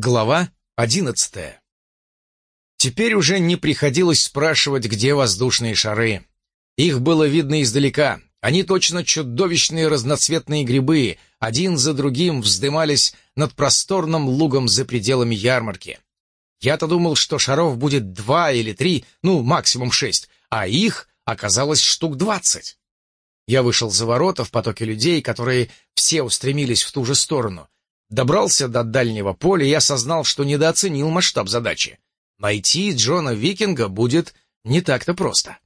Глава одиннадцатая. Теперь уже не приходилось спрашивать, где воздушные шары. Их было видно издалека. Они точно чудовищные разноцветные грибы, один за другим вздымались над просторным лугом за пределами ярмарки. Я-то думал, что шаров будет два или три, ну, максимум шесть, а их оказалось штук двадцать. Я вышел за ворота в потоке людей, которые все устремились в ту же сторону — Добрался до дальнего поля и осознал, что недооценил масштаб задачи. Найти Джона Викинга будет не так-то просто.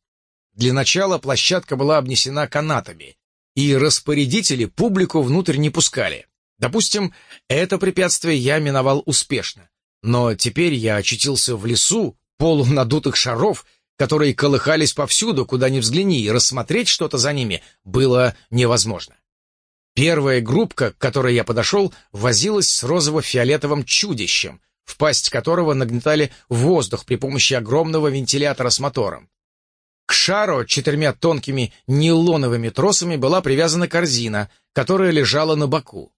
Для начала площадка была обнесена канатами, и распорядители публику внутрь не пускали. Допустим, это препятствие я миновал успешно. Но теперь я очутился в лесу полунадутых шаров, которые колыхались повсюду, куда ни взгляни, и рассмотреть что-то за ними было невозможно. Первая группка, к которой я подошел, возилась с розово-фиолетовым чудищем, в пасть которого нагнетали воздух при помощи огромного вентилятора с мотором. К шару четырьмя тонкими нейлоновыми тросами была привязана корзина, которая лежала на боку.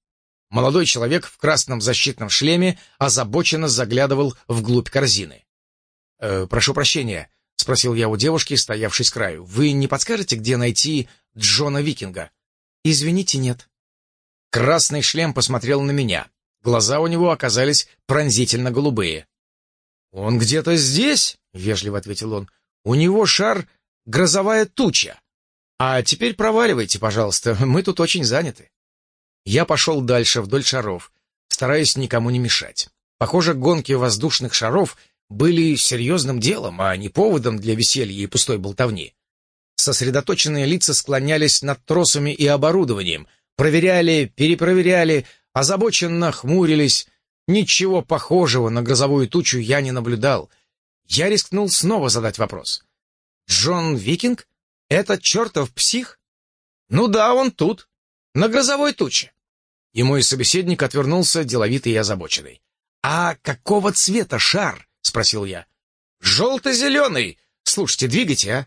Молодой человек в красном защитном шлеме озабоченно заглядывал вглубь корзины. «Э, «Прошу прощения», — спросил я у девушки, стоявшей с краю. «Вы не подскажете, где найти Джона Викинга?» «Извините, нет». Красный шлем посмотрел на меня. Глаза у него оказались пронзительно голубые. «Он где-то здесь?» — вежливо ответил он. «У него шар — грозовая туча. А теперь проваливайте, пожалуйста, мы тут очень заняты». Я пошел дальше вдоль шаров, стараясь никому не мешать. Похоже, гонки воздушных шаров были серьезным делом, а не поводом для веселья и пустой болтовни. Сосредоточенные лица склонялись над тросами и оборудованием, проверяли, перепроверяли, озабоченно хмурились. Ничего похожего на грозовую тучу я не наблюдал. Я рискнул снова задать вопрос. «Джон Викинг? Этот чертов псих?» «Ну да, он тут, на грозовой туче». И мой собеседник отвернулся, деловитый и озабоченный. «А какого цвета шар?» — спросил я. «Желто-зеленый. Слушайте, двигайте, а?»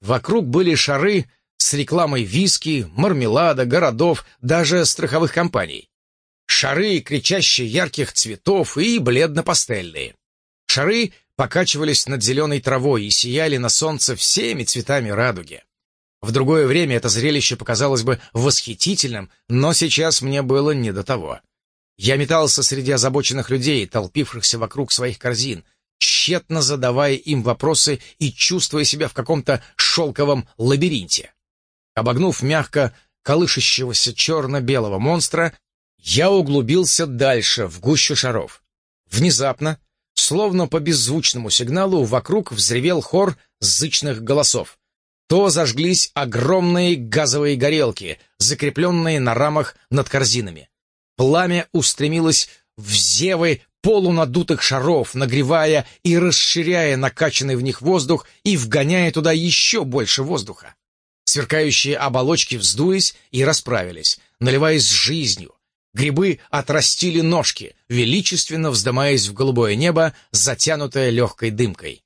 Вокруг были шары с рекламой виски, мармелада, городов, даже страховых компаний. Шары, кричащие ярких цветов и бледно-пастельные. Шары покачивались над зеленой травой и сияли на солнце всеми цветами радуги. В другое время это зрелище показалось бы восхитительным, но сейчас мне было не до того. Я метался среди озабоченных людей, толпившихся вокруг своих корзин, тщетно задавая им вопросы и чувствуя себя в каком-то шелковом лабиринте. Обогнув мягко колышащегося черно-белого монстра, я углубился дальше, в гущу шаров. Внезапно, словно по беззвучному сигналу, вокруг взревел хор зычных голосов. То зажглись огромные газовые горелки, закрепленные на рамах над корзинами. Пламя устремилось в зевы полунадутых шаров, нагревая и расширяя накачанный в них воздух и вгоняя туда еще больше воздуха. Сверкающие оболочки вздулись и расправились, наливаясь жизнью. Грибы отрастили ножки, величественно вздымаясь в голубое небо, затянутое легкой дымкой.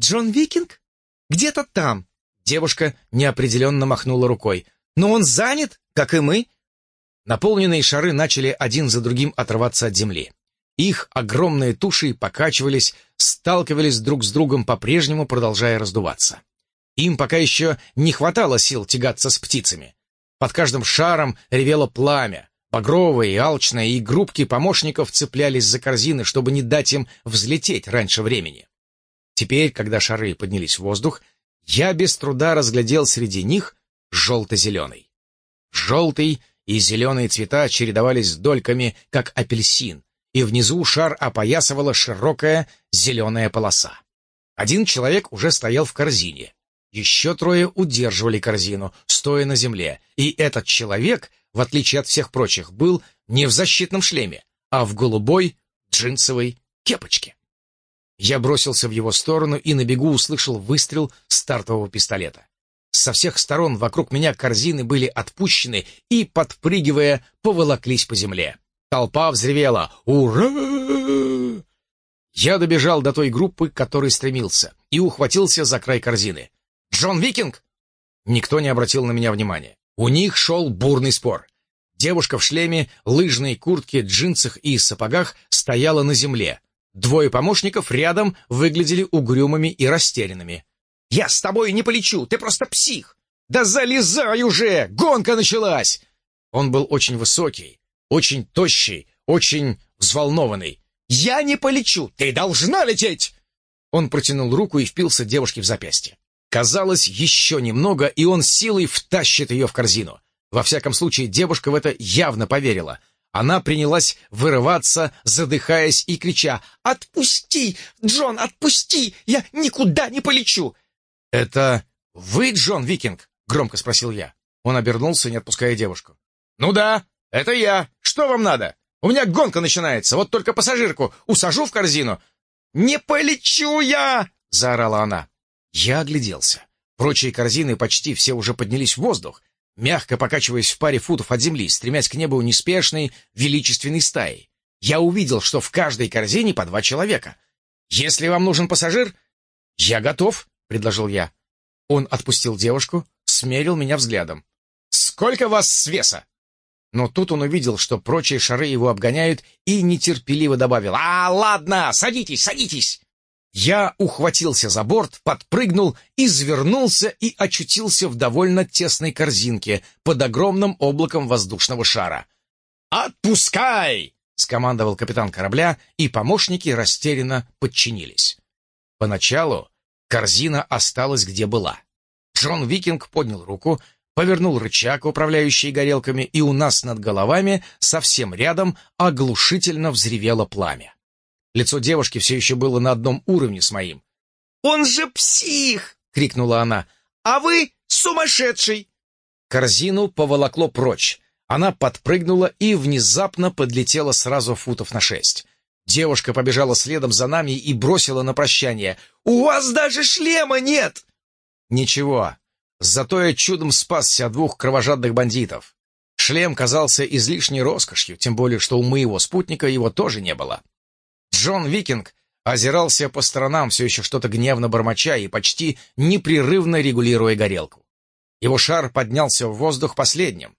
«Джон Викинг? Где-то там!» Девушка неопределенно махнула рукой. «Но он занят, как и мы!» Наполненные шары начали один за другим отрываться от земли. Их огромные туши покачивались, сталкивались друг с другом, по-прежнему продолжая раздуваться. Им пока еще не хватало сил тягаться с птицами. Под каждым шаром ревело пламя. Багровые алчные, и группки помощников цеплялись за корзины, чтобы не дать им взлететь раньше времени. Теперь, когда шары поднялись в воздух, я без труда разглядел среди них желто-зеленый. Желтый и зеленые цвета чередовались дольками, как апельсин, и внизу шар опоясывала широкая зеленая полоса. Один человек уже стоял в корзине. Еще трое удерживали корзину, стоя на земле, и этот человек, в отличие от всех прочих, был не в защитном шлеме, а в голубой джинсовой кепочке. Я бросился в его сторону и на бегу услышал выстрел стартового пистолета. Со всех сторон вокруг меня корзины были отпущены и, подпрыгивая, поволоклись по земле. Толпа взревела «Ура!». Я добежал до той группы, к которой стремился, и ухватился за край корзины. «Джон Викинг?» Никто не обратил на меня внимания. У них шел бурный спор. Девушка в шлеме, лыжной куртке, джинсах и сапогах стояла на земле. Двое помощников рядом выглядели угрюмыми и растерянными. «Я с тобой не полечу, ты просто псих!» «Да залезай уже! Гонка началась!» Он был очень высокий, очень тощий, очень взволнованный. «Я не полечу! Ты должна лететь!» Он протянул руку и впился девушке в запястье. Казалось, еще немного, и он силой втащит ее в корзину. Во всяком случае, девушка в это явно поверила. Она принялась вырываться, задыхаясь и крича «Отпусти! Джон, отпусти! Я никуда не полечу!» «Это вы, Джон Викинг?» — громко спросил я. Он обернулся, не отпуская девушку. «Ну да, это я. Что вам надо? У меня гонка начинается, вот только пассажирку усажу в корзину». «Не полечу я!» — заорала она. Я огляделся. Прочие корзины почти все уже поднялись в воздух, мягко покачиваясь в паре футов от земли, стремясь к небу неспешной, величественной стаей. Я увидел, что в каждой корзине по два человека. «Если вам нужен пассажир...» «Я готов», — предложил я. Он отпустил девушку, смерил меня взглядом. «Сколько вас с веса?» Но тут он увидел, что прочие шары его обгоняют, и нетерпеливо добавил «А, ладно, садитесь, садитесь!» Я ухватился за борт, подпрыгнул, извернулся и очутился в довольно тесной корзинке под огромным облаком воздушного шара. «Отпускай!» — скомандовал капитан корабля, и помощники растерянно подчинились. Поначалу корзина осталась где была. Джон Викинг поднял руку, повернул рычаг, управляющий горелками, и у нас над головами, совсем рядом, оглушительно взревело пламя. Лицо девушки все еще было на одном уровне с моим. «Он же псих!» — крикнула она. «А вы сумасшедший!» Корзину поволокло прочь. Она подпрыгнула и внезапно подлетела сразу футов на шесть. Девушка побежала следом за нами и бросила на прощание. «У вас даже шлема нет!» «Ничего, зато я чудом спасся от двух кровожадных бандитов. Шлем казался излишней роскошью, тем более, что у моего спутника его тоже не было. Джон Викинг озирался по сторонам, все еще что-то гневно бормоча и почти непрерывно регулируя горелку. Его шар поднялся в воздух последним.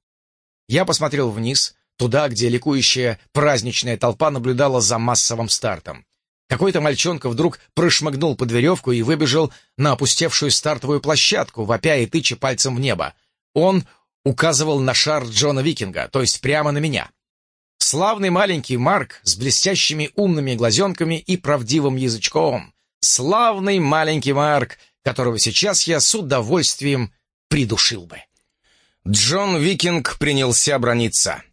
Я посмотрел вниз, туда, где ликующая праздничная толпа наблюдала за массовым стартом. Какой-то мальчонка вдруг прошмыгнул под веревку и выбежал на опустевшую стартовую площадку, вопя и тыча пальцем в небо. Он указывал на шар Джона Викинга, то есть прямо на меня. Славный маленький Марк с блестящими умными глазенками и правдивым язычком. Славный маленький Марк, которого сейчас я с удовольствием придушил бы. Джон Викинг принялся брониться.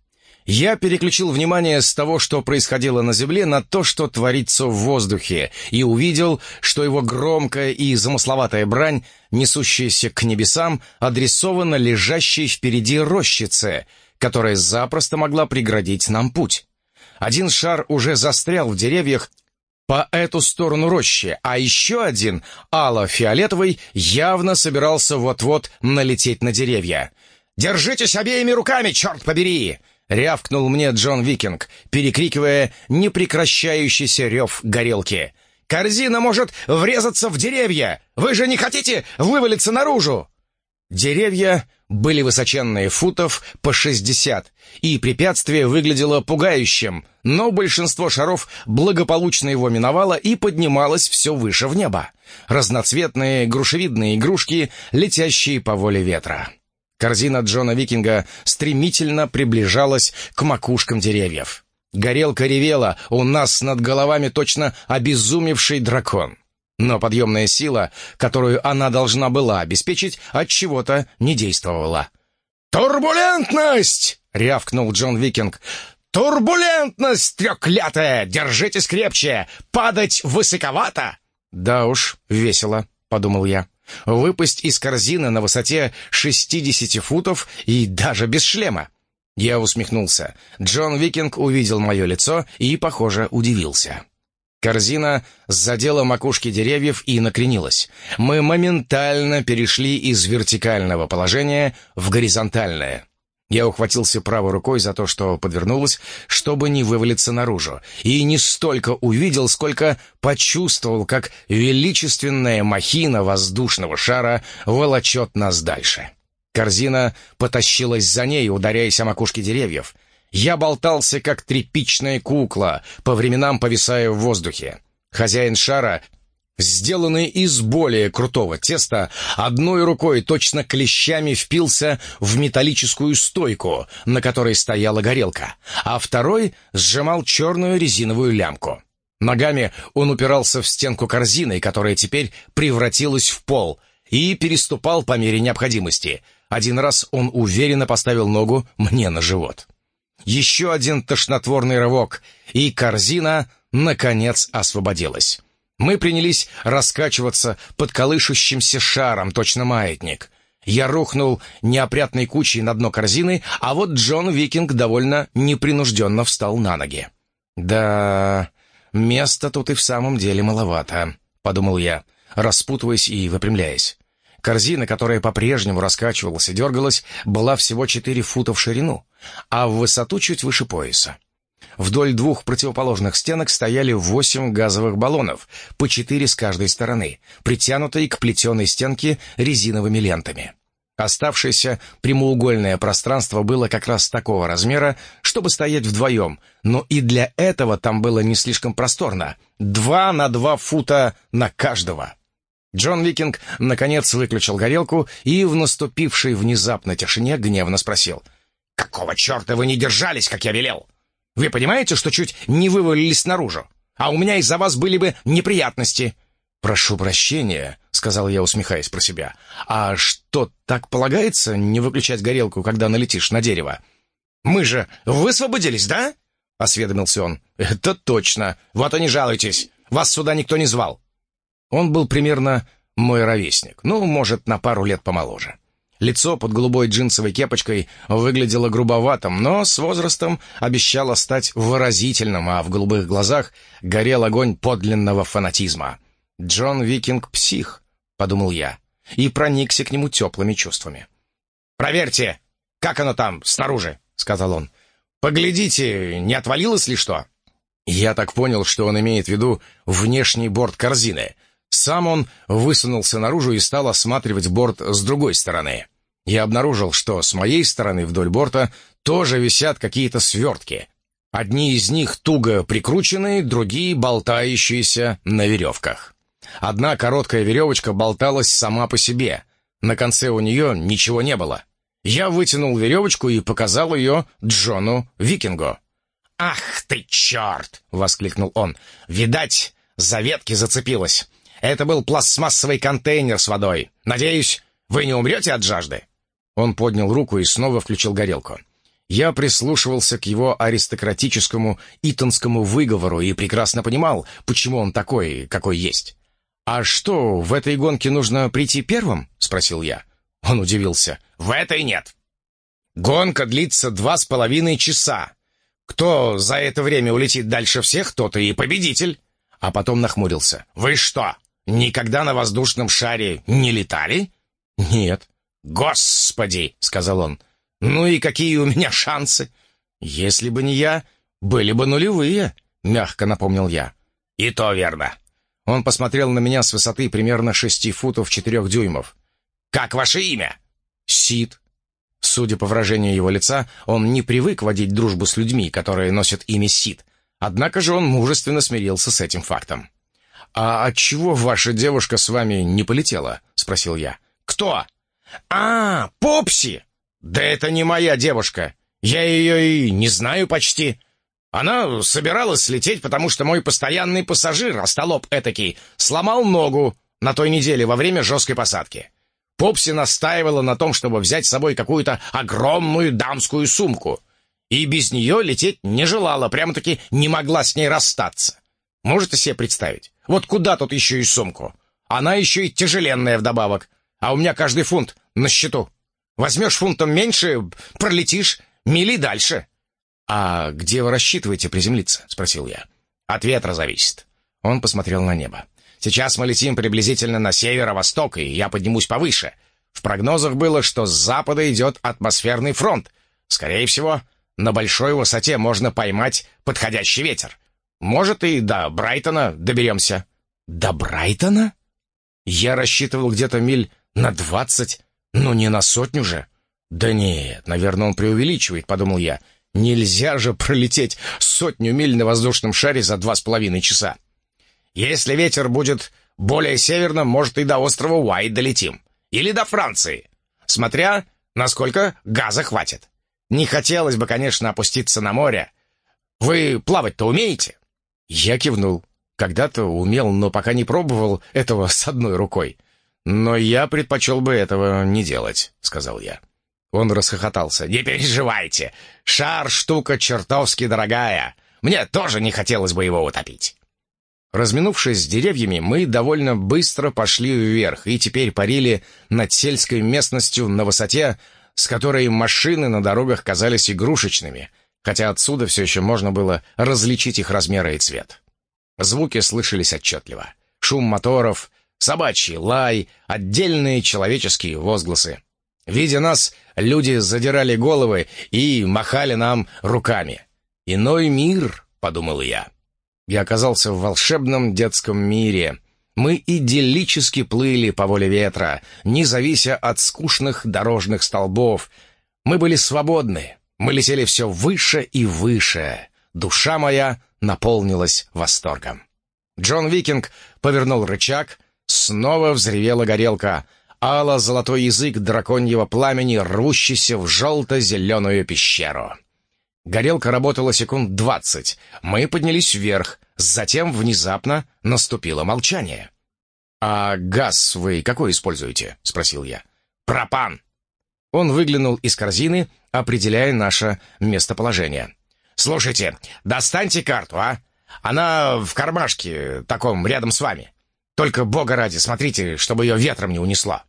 Я переключил внимание с того, что происходило на земле, на то, что творится в воздухе, и увидел, что его громкая и замысловатая брань, несущаяся к небесам, адресована лежащей впереди рощице — которая запросто могла преградить нам путь. Один шар уже застрял в деревьях по эту сторону рощи, а еще один, ало-фиолетовый, явно собирался вот-вот налететь на деревья. «Держитесь обеими руками, черт побери!» — рявкнул мне Джон Викинг, перекрикивая непрекращающийся рев горелки. «Корзина может врезаться в деревья! Вы же не хотите вывалиться наружу!» Деревья были высоченные футов по 60, и препятствие выглядело пугающим, но большинство шаров благополучно его миновало и поднималось все выше в небо. Разноцветные грушевидные игрушки, летящие по воле ветра. Корзина Джона Викинга стремительно приближалась к макушкам деревьев. Горелка ревела у нас над головами точно обезумевший дракон. Но подъемная сила, которую она должна была обеспечить, от чего-то не действовала. «Турбулентность!» — рявкнул Джон Викинг. «Турбулентность, треклятая! Держитесь крепче! Падать высоковато!» «Да уж, весело», — подумал я. «Выпасть из корзины на высоте 60 футов и даже без шлема». Я усмехнулся. Джон Викинг увидел мое лицо и, похоже, удивился. Корзина задела макушки деревьев и накренилась. Мы моментально перешли из вертикального положения в горизонтальное. Я ухватился правой рукой за то, что подвернулось, чтобы не вывалиться наружу, и не столько увидел, сколько почувствовал, как величественная махина воздушного шара волочет нас дальше. Корзина потащилась за ней, ударяясь о макушки деревьев. Я болтался, как тряпичная кукла, по временам повисая в воздухе. Хозяин шара, сделанный из более крутого теста, одной рукой точно клещами впился в металлическую стойку, на которой стояла горелка, а второй сжимал черную резиновую лямку. Ногами он упирался в стенку корзины, которая теперь превратилась в пол, и переступал по мере необходимости. Один раз он уверенно поставил ногу мне на живот. Еще один тошнотворный рывок, и корзина, наконец, освободилась. Мы принялись раскачиваться под колышущимся шаром, точно маятник. Я рухнул неопрятной кучей на дно корзины, а вот Джон Викинг довольно непринужденно встал на ноги. «Да, «Места тут и в самом деле маловато», — подумал я, распутываясь и выпрямляясь. Корзина, которая по-прежнему раскачивалась и дергалась, была всего четыре фута в ширину, а в высоту чуть выше пояса. Вдоль двух противоположных стенок стояли восемь газовых баллонов, по четыре с каждой стороны, притянутые к плетеной стенке резиновыми лентами. Оставшееся прямоугольное пространство было как раз такого размера, чтобы стоять вдвоем, но и для этого там было не слишком просторно. Два на два фута на каждого. Джон Викинг наконец выключил горелку и в наступившей внезапно тишине гневно спросил. «Какого черта вы не держались, как я велел? Вы понимаете, что чуть не вывалились наружу? А у меня из-за вас были бы неприятности». «Прошу прощения», — сказал я, усмехаясь про себя. «А что, так полагается не выключать горелку, когда налетишь на дерево?» «Мы же высвободились, да?» — осведомился он. «Это точно. Вот и не жалуйтесь. Вас сюда никто не звал». Он был примерно мой ровесник, ну, может, на пару лет помоложе. Лицо под голубой джинсовой кепочкой выглядело грубоватым, но с возрастом обещало стать выразительным, а в голубых глазах горел огонь подлинного фанатизма. «Джон Викинг — псих», — подумал я, и проникся к нему теплыми чувствами. «Проверьте, как оно там, снаружи», — сказал он. «Поглядите, не отвалилось ли что?» Я так понял, что он имеет в виду внешний борт корзины. Сам он высунулся наружу и стал осматривать борт с другой стороны. Я обнаружил, что с моей стороны вдоль борта тоже висят какие-то свертки. Одни из них туго прикрученные, другие болтающиеся на веревках. Одна короткая веревочка болталась сама по себе. На конце у нее ничего не было. Я вытянул веревочку и показал ее Джону Викингу. «Ах ты черт!» — воскликнул он. «Видать, за ветки зацепилась. Это был пластмассовый контейнер с водой. Надеюсь, вы не умрете от жажды?» Он поднял руку и снова включил горелку. Я прислушивался к его аристократическому итонскому выговору и прекрасно понимал, почему он такой, какой есть. «А что, в этой гонке нужно прийти первым?» — спросил я. Он удивился. «В этой нет. Гонка длится два с половиной часа. Кто за это время улетит дальше всех, тот и победитель». А потом нахмурился. «Вы что, никогда на воздушном шаре не летали?» «Нет». «Господи!» — сказал он. «Ну и какие у меня шансы?» «Если бы не я, были бы нулевые», — мягко напомнил я. «И то верно. Он посмотрел на меня с высоты примерно шести футов четырех дюймов. «Как ваше имя?» «Сид». Судя по выражению его лица, он не привык водить дружбу с людьми, которые носят имя Сид. Однако же он мужественно смирился с этим фактом. «А отчего ваша девушка с вами не полетела?» — спросил я. «Кто?» «А, Попси! Да это не моя девушка. Я ее и не знаю почти. Она собиралась слететь, потому что мой постоянный пассажир, остолоп этакий, сломал ногу на той неделе во время жесткой посадки. Попси настаивала на том, чтобы взять с собой какую-то огромную дамскую сумку. И без нее лететь не желала, прямо-таки не могла с ней расстаться. Можете себе представить? Вот куда тут еще и сумку? Она еще и тяжеленная вдобавок, а у меня каждый фунт на счету. Возьмешь фунтом меньше, пролетишь мили дальше. «А где вы рассчитываете приземлиться?» — спросил я. «От ветра зависит». Он посмотрел на небо. «Сейчас мы летим приблизительно на северо-восток, и я поднимусь повыше. В прогнозах было, что с запада идет атмосферный фронт. Скорее всего, на большой высоте можно поймать подходящий ветер. Может, и до Брайтона доберемся». «До Брайтона?» Я рассчитывал где-то миль на двадцать. «Ну, не на сотню же!» «Да нет, наверное, он преувеличивает», — подумал я. «Нельзя же пролететь сотню миль на воздушном шаре за два с половиной часа. Если ветер будет более северным, может, и до острова Уайт долетим. Или до Франции. Смотря, насколько газа хватит. Не хотелось бы, конечно, опуститься на море. Вы плавать-то умеете?» Я кивнул. Когда-то умел, но пока не пробовал этого с одной рукой. «Но я предпочел бы этого не делать», — сказал я. Он расхохотался. «Не переживайте! Шар — штука чертовски дорогая. Мне тоже не хотелось бы его утопить». Разминувшись с деревьями, мы довольно быстро пошли вверх и теперь парили над сельской местностью на высоте, с которой машины на дорогах казались игрушечными, хотя отсюда все еще можно было различить их размеры и цвет. Звуки слышались отчетливо. Шум моторов, собачий лай, отдельные человеческие возгласы. Видя нас, люди задирали головы и махали нам руками. «Иной мир», — подумал я. Я оказался в волшебном детском мире. Мы идиллически плыли по воле ветра, не завися от скучных дорожных столбов. Мы были свободны, мы летели все выше и выше. Душа моя наполнилась восторгом. Джон Викинг повернул рычаг, снова взревела горелка — ало-золотой язык драконьего пламени, рвущийся в желто-зеленую пещеру. Горелка работала секунд двадцать. Мы поднялись вверх. Затем внезапно наступило молчание. «А газ вы какой используете?» — спросил я. «Пропан!» Он выглянул из корзины, определяя наше местоположение. «Слушайте, достаньте карту, а? Она в кармашке, таком, рядом с вами. Только, бога ради, смотрите, чтобы ее ветром не унесло».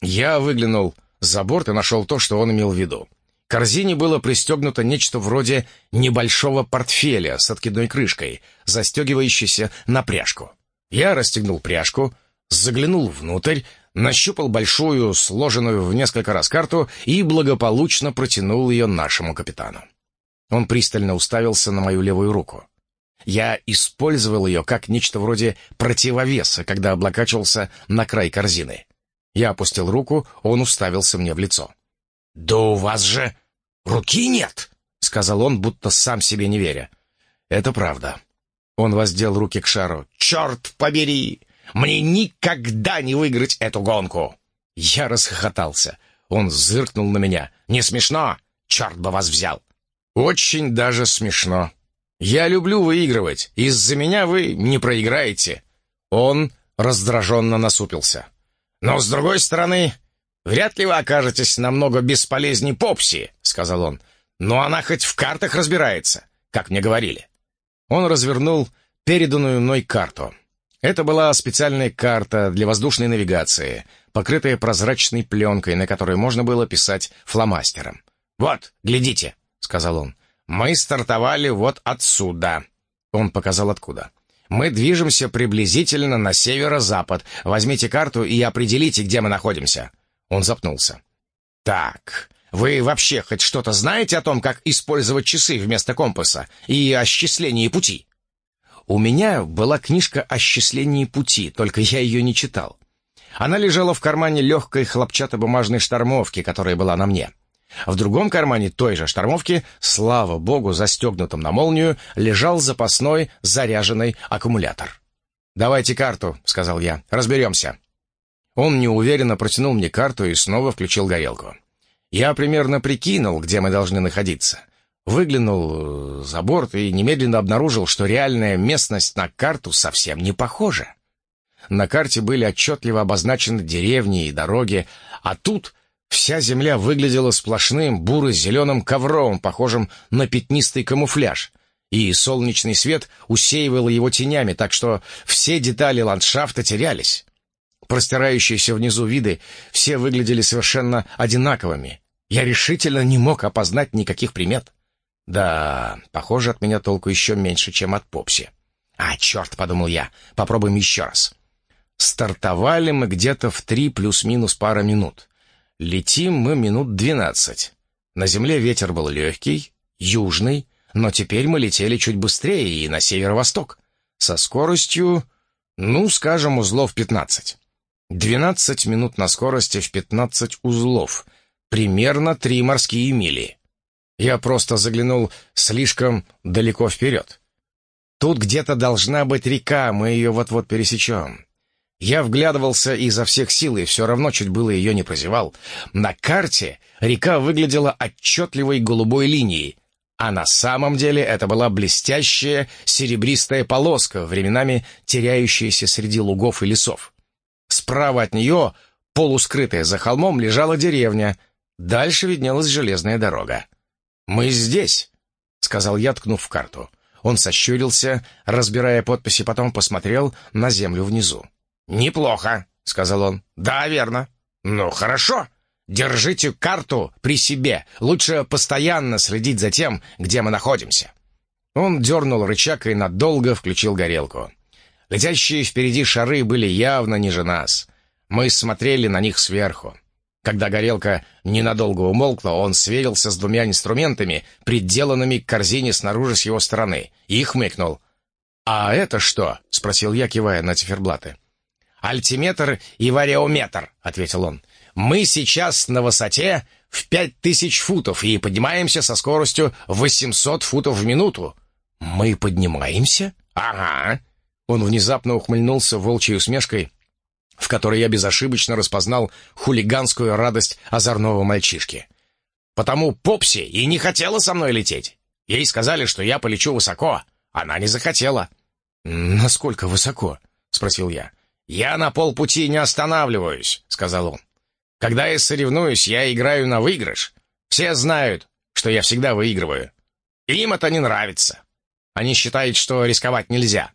Я выглянул за борт и нашел то, что он имел в виду. К корзине было пристегнуто нечто вроде небольшого портфеля с откидной крышкой, застегивающейся на пряжку. Я расстегнул пряжку, заглянул внутрь, нащупал большую, сложенную в несколько раз карту и благополучно протянул ее нашему капитану. Он пристально уставился на мою левую руку. Я использовал ее как нечто вроде противовеса, когда облокачивался на край корзины. Я опустил руку, он уставился мне в лицо. «Да у вас же руки нет!» — сказал он, будто сам себе не веря. «Это правда». Он воздел руки к шару. «Черт побери! Мне никогда не выиграть эту гонку!» Я расхохотался. Он зыркнул на меня. «Не смешно? Черт бы вас взял!» «Очень даже смешно. Я люблю выигрывать. Из-за меня вы не проиграете». Он раздраженно насупился. «Но, с другой стороны, вряд ли вы окажетесь намного бесполезней Попси», — сказал он. «Но она хоть в картах разбирается, как мне говорили». Он развернул переданную мной карту. Это была специальная карта для воздушной навигации, покрытая прозрачной пленкой, на которой можно было писать фломастером. «Вот, глядите», — сказал он. «Мы стартовали вот отсюда». Он показал откуда. Мы движемся приблизительно на северо-запад. Возьмите карту и определите, где мы находимся». Он запнулся. «Так, вы вообще хоть что-то знаете о том, как использовать часы вместо компаса и о счислении пути?» У меня была книжка о счислении пути, только я ее не читал. Она лежала в кармане легкой хлопчатобумажной штормовки, которая была на мне. В другом кармане той же штормовки, слава богу, застегнутом на молнию, лежал запасной заряженный аккумулятор. «Давайте карту», — сказал я, — «разберемся». Он неуверенно протянул мне карту и снова включил горелку. Я примерно прикинул, где мы должны находиться. Выглянул э, за борт и немедленно обнаружил, что реальная местность на карту совсем не похожа. На карте были отчетливо обозначены деревни и дороги, а тут Вся земля выглядела сплошным буро-зеленым ковром, похожим на пятнистый камуфляж, и солнечный свет усеивал его тенями, так что все детали ландшафта терялись. Простирающиеся внизу виды все выглядели совершенно одинаковыми. Я решительно не мог опознать никаких примет. Да, похоже, от меня толку еще меньше, чем от Попси. «А, черт!» — подумал я. «Попробуем еще раз». Стартовали мы где-то в три плюс-минус пара минут. Летим мы минут двенадцать. На земле ветер был легкий, южный, но теперь мы летели чуть быстрее и на северо-восток, со скоростью, ну, скажем, узлов пятнадцать. 12 минут на скорости в 15 узлов. Примерно три морские мили. Я просто заглянул слишком далеко вперед. Тут где-то должна быть река, мы ее вот-вот пересечем. Я вглядывался изо всех сил и все равно чуть было ее не прозевал. На карте река выглядела отчетливой голубой линией, а на самом деле это была блестящая серебристая полоска, временами теряющаяся среди лугов и лесов. Справа от нее, полускрытая за холмом, лежала деревня. Дальше виднелась железная дорога. «Мы здесь», — сказал я, ткнув в карту. Он сощурился, разбирая подписи, потом посмотрел на землю внизу. «Неплохо», — сказал он. «Да, верно». «Ну, хорошо. Держите карту при себе. Лучше постоянно следить за тем, где мы находимся». Он дернул рычаг и надолго включил горелку. Летящие впереди шары были явно ниже нас. Мы смотрели на них сверху. Когда горелка ненадолго умолкла, он сверился с двумя инструментами, приделанными к корзине снаружи с его стороны, и хмыкнул. «А это что?» — спросил я, кивая на циферблаты. «Альтиметр и вариометр», — ответил он. «Мы сейчас на высоте в пять тысяч футов и поднимаемся со скоростью 800 футов в минуту». «Мы поднимаемся?» «Ага». Он внезапно ухмыльнулся волчьей усмешкой, в которой я безошибочно распознал хулиганскую радость озорного мальчишки. Потому Попси и не хотела со мной лететь. Ей сказали, что я полечу высоко. Она не захотела. «Насколько высоко?» — спросил я. «Я на полпути не останавливаюсь», — сказал он. «Когда я соревнуюсь, я играю на выигрыш. Все знают, что я всегда выигрываю. Им это не нравится. Они считают, что рисковать нельзя.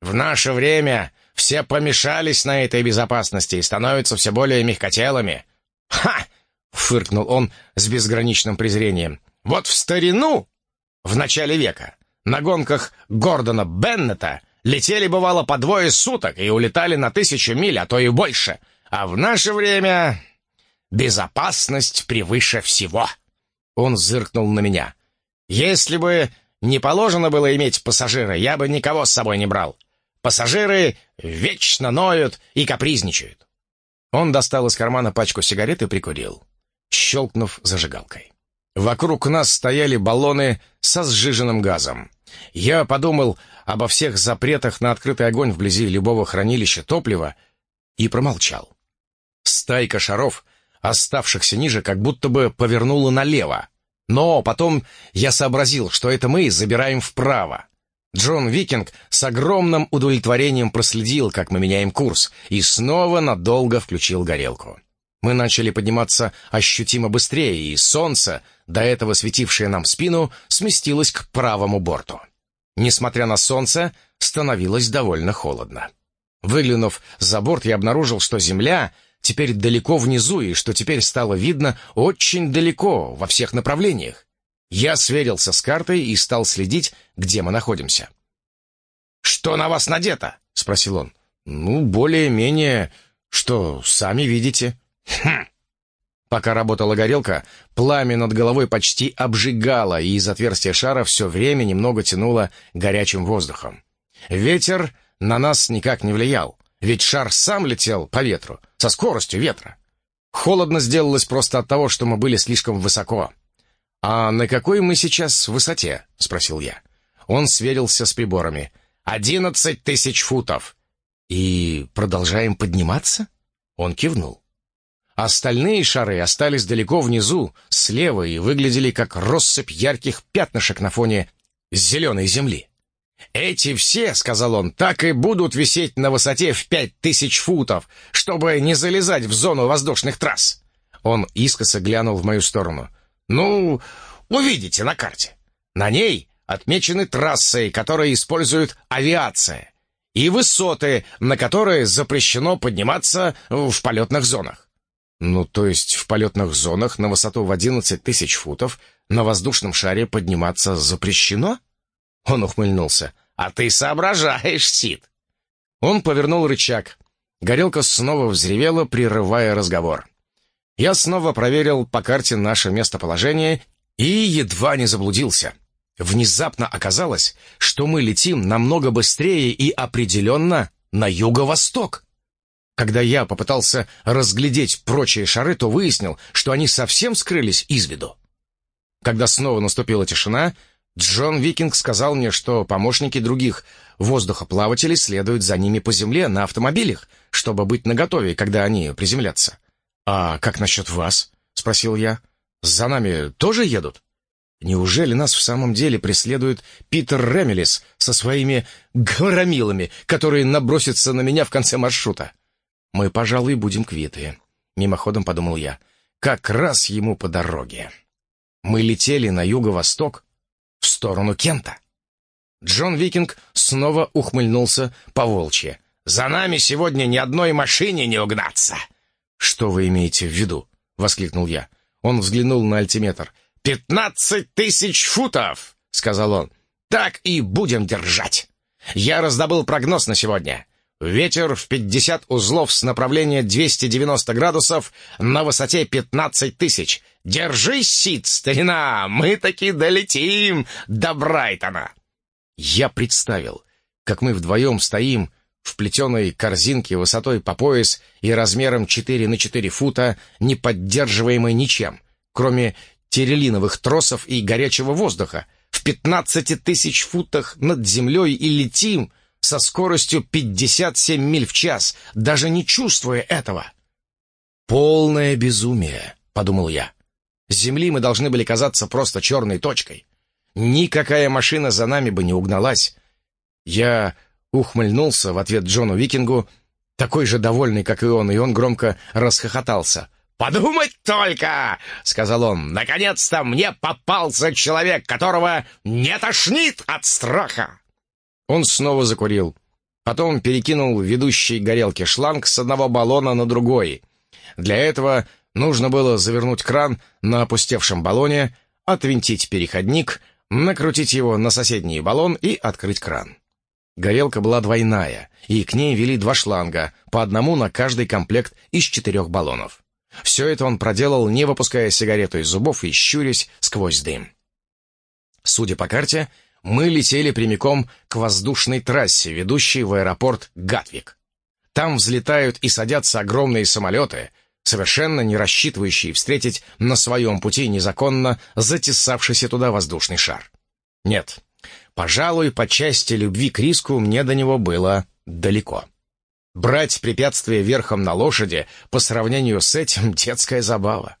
В наше время все помешались на этой безопасности и становятся все более мягкотелыми. «Ха!» — фыркнул он с безграничным презрением. «Вот в старину, в начале века, на гонках Гордона Беннета летели, бывало, по двое суток и улетали на тысячу миль, а то и больше. А в наше время безопасность превыше всего». Он зыркнул на меня. «Если бы не положено было иметь пассажира, я бы никого с собой не брал. Пассажиры вечно ноют и капризничают. Он достал из кармана пачку сигарет и прикурил, щелкнув зажигалкой. Вокруг нас стояли баллоны со сжиженным газом. Я подумал обо всех запретах на открытый огонь вблизи любого хранилища топлива и промолчал. Стайка шаров, оставшихся ниже, как будто бы повернула налево. Но потом я сообразил, что это мы забираем вправо. Джон Викинг с огромным удовлетворением проследил, как мы меняем курс, и снова надолго включил горелку. Мы начали подниматься ощутимо быстрее, и солнце, до этого светившее нам спину, сместилось к правому борту. Несмотря на солнце, становилось довольно холодно. Выглянув за борт, я обнаружил, что земля теперь далеко внизу, и что теперь стало видно очень далеко, во всех направлениях. Я сверился с картой и стал следить, где мы находимся. «Что на вас надето?» — спросил он. «Ну, более-менее, что сами видите». «Хм!» Пока работала горелка, пламя над головой почти обжигало, и из отверстия шара все время немного тянуло горячим воздухом. Ветер на нас никак не влиял, ведь шар сам летел по ветру, со скоростью ветра. Холодно сделалось просто от того, что мы были слишком высоко. «А на какой мы сейчас высоте?» — спросил я. Он сверился с приборами. «Одиннадцать тысяч футов!» «И продолжаем подниматься?» Он кивнул. Остальные шары остались далеко внизу, слева, и выглядели как россыпь ярких пятнышек на фоне зеленой земли. «Эти все, — сказал он, — так и будут висеть на высоте в пять тысяч футов, чтобы не залезать в зону воздушных трасс». Он искоса глянул в мою сторону — ну, увидите на карте. На ней отмечены трассы, которые использует авиация, и высоты, на которые запрещено подниматься в полетных зонах. Ну, то есть в полетных зонах на высоту в 11 тысяч футов на воздушном шаре подниматься запрещено? Он ухмыльнулся. А ты соображаешь, Сид. Он повернул рычаг. Горелка снова взревела, прерывая разговор. Я снова проверил по карте наше местоположение и едва не заблудился. Внезапно оказалось, что мы летим намного быстрее и определенно на юго-восток. Когда я попытался разглядеть прочие шары, то выяснил, что они совсем скрылись из виду. Когда снова наступила тишина, Джон Викинг сказал мне, что помощники других воздухоплавателей следуют за ними по земле на автомобилях, чтобы быть наготове, когда они приземлятся. «А как насчет вас?» — спросил я. «За нами тоже едут?» Неужели нас в самом деле преследует Питер Ремелис со своими громилами, которые набросятся на меня в конце маршрута? Мы, пожалуй, будем квиты. Мимоходом подумал я. Как раз ему по дороге. Мы летели на юго-восток, в сторону Кента. Джон Викинг снова ухмыльнулся по волчье. «За нами сегодня ни одной машине не угнаться!» «Что вы имеете в виду?» — воскликнул я. Он взглянул на альтиметр. «Пятнадцать тысяч футов!» — сказал он. «Так и будем держать. Я раздобыл прогноз на сегодня. Ветер в 50 узлов с направления 290 градусов на высоте 15 тысяч. Держись, Сид, старина, мы таки долетим до Брайтона!» Я представил, как мы вдвоем стоим в плетеной корзинке высотой по пояс и размером 4 на 4 фута, не поддерживаемой ничем, кроме терелиновых тросов и горячего воздуха, в 15 тысяч футах над землей и летим со скоростью 57 миль в час, даже не чувствуя этого. «Полное безумие», — подумал я. С земли мы должны были казаться просто черной точкой. Никакая машина за нами бы не угналась. Я ухмыльнулся в ответ Джону Викингу, такой же довольный, как и он, и он громко расхохотался. «Подумать только!» — сказал он. «Наконец-то мне попался человек, которого не тошнит от страха!» Он снова закурил. Потом перекинул ведущий горелки шланг с одного баллона на другой. Для этого нужно было завернуть кран на опустевшем баллоне, отвинтить переходник, накрутить его на соседний баллон и открыть кран. Горелка была двойная, и к ней вели два шланга, по одному на каждый комплект из четырех баллонов. Все это он проделал, не выпуская сигарету из зубов и щурясь сквозь дым. Судя по карте, мы летели прямиком к воздушной трассе, ведущей в аэропорт Гатвик. Там взлетают и садятся огромные самолеты, совершенно не рассчитывающие встретить на своем пути незаконно затесавшийся туда воздушный шар. Нет, пожалуй, по части любви к риску мне до него было далеко. Брать препятствие верхом на лошади по сравнению с этим — детская забава.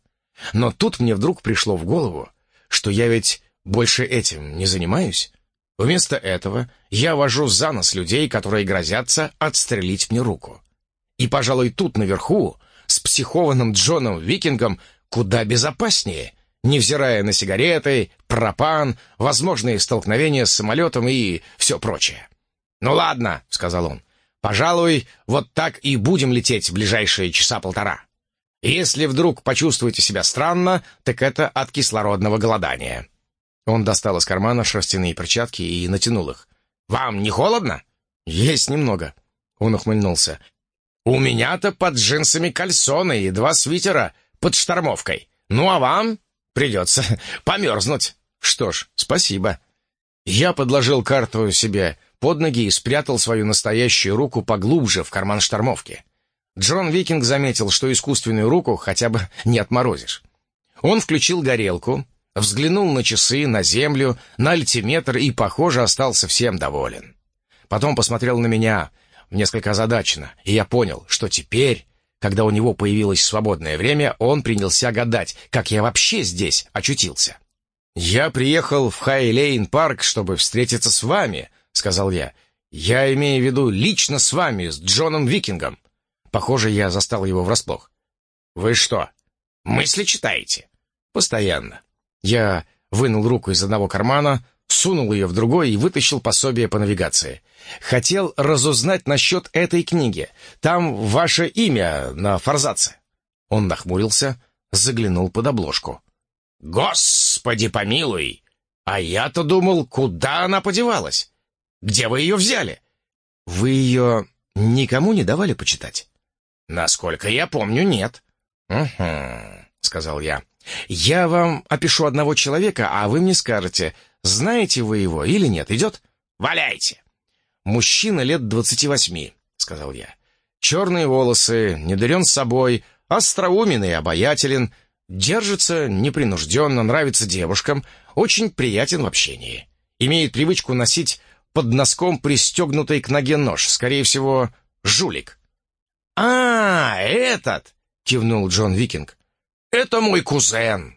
Но тут мне вдруг пришло в голову, что я ведь больше этим не занимаюсь. Вместо этого я вожу за нос людей, которые грозятся отстрелить мне руку. И, пожалуй, тут наверху, с психованным Джоном Викингом, куда безопаснее, невзирая на сигареты, пропан, возможные столкновения с самолетом и все прочее. «Ну ладно», — сказал он, Пожалуй, вот так и будем лететь в ближайшие часа полтора. Если вдруг почувствуете себя странно, так это от кислородного голодания». Он достал из кармана шерстяные перчатки и натянул их. «Вам не холодно?» «Есть немного». Он ухмыльнулся. «У меня-то под джинсами кальсоны и два свитера под штормовкой. Ну а вам придется померзнуть». «Что ж, спасибо». Я подложил карту себе под ноги и спрятал свою настоящую руку поглубже в карман штормовки. Джон Викинг заметил, что искусственную руку хотя бы не отморозишь. Он включил горелку, взглянул на часы, на землю, на альтиметр и, похоже, остался всем доволен. Потом посмотрел на меня, несколько озадаченно, и я понял, что теперь, когда у него появилось свободное время, он принялся гадать, как я вообще здесь очутился. «Я приехал в Хайлейн-парк, чтобы встретиться с вами», — сказал я. «Я имею в виду лично с вами, с Джоном Викингом». Похоже, я застал его врасплох. «Вы что, мысли читаете?» «Постоянно». Я вынул руку из одного кармана, сунул ее в другой и вытащил пособие по навигации. Хотел разузнать насчет этой книги. Там ваше имя на форзаце. Он нахмурился, заглянул под обложку. «Господи помилуй! А я-то думал, куда она подевалась? Где вы ее взяли?» «Вы ее никому не давали почитать?» «Насколько я помню, нет». «Угу», — сказал я. «Я вам опишу одного человека, а вы мне скажете, знаете вы его или нет. Идет?» «Валяйте!» «Мужчина лет двадцати восьми», — сказал я. Черные волосы, недурен с собой, остроумен и обаятелен, держится непринужденно, нравится девушкам, очень приятен в общении. Имеет привычку носить под носком пристегнутый к ноге нож, скорее всего, жулик. «А, этот!» — кивнул Джон Викинг. «Это мой кузен.